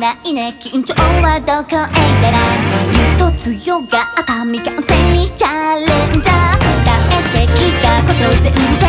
ないね。緊張はどこへやらゆっと強がった未完成チャレンジャー答えてきたこと全部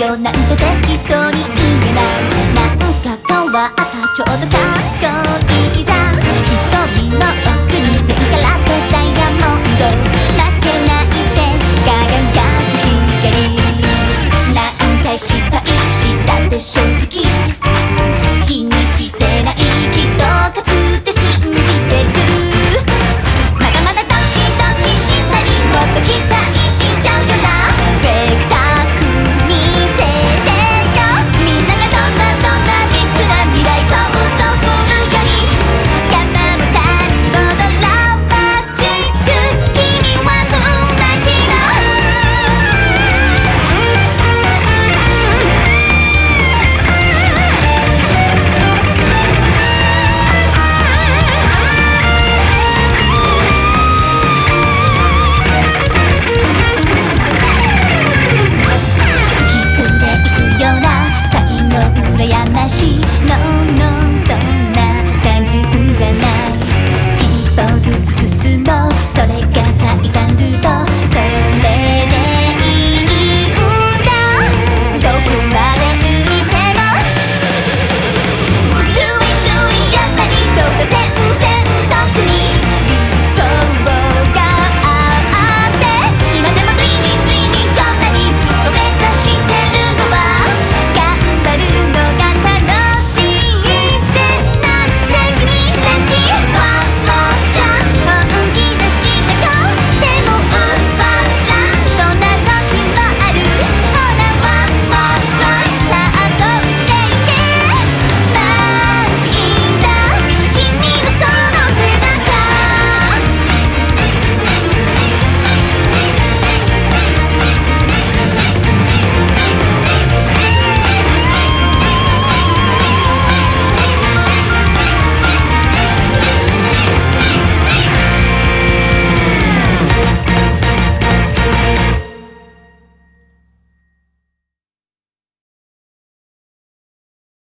よなんて適当に言えない。なんか変わったちょっと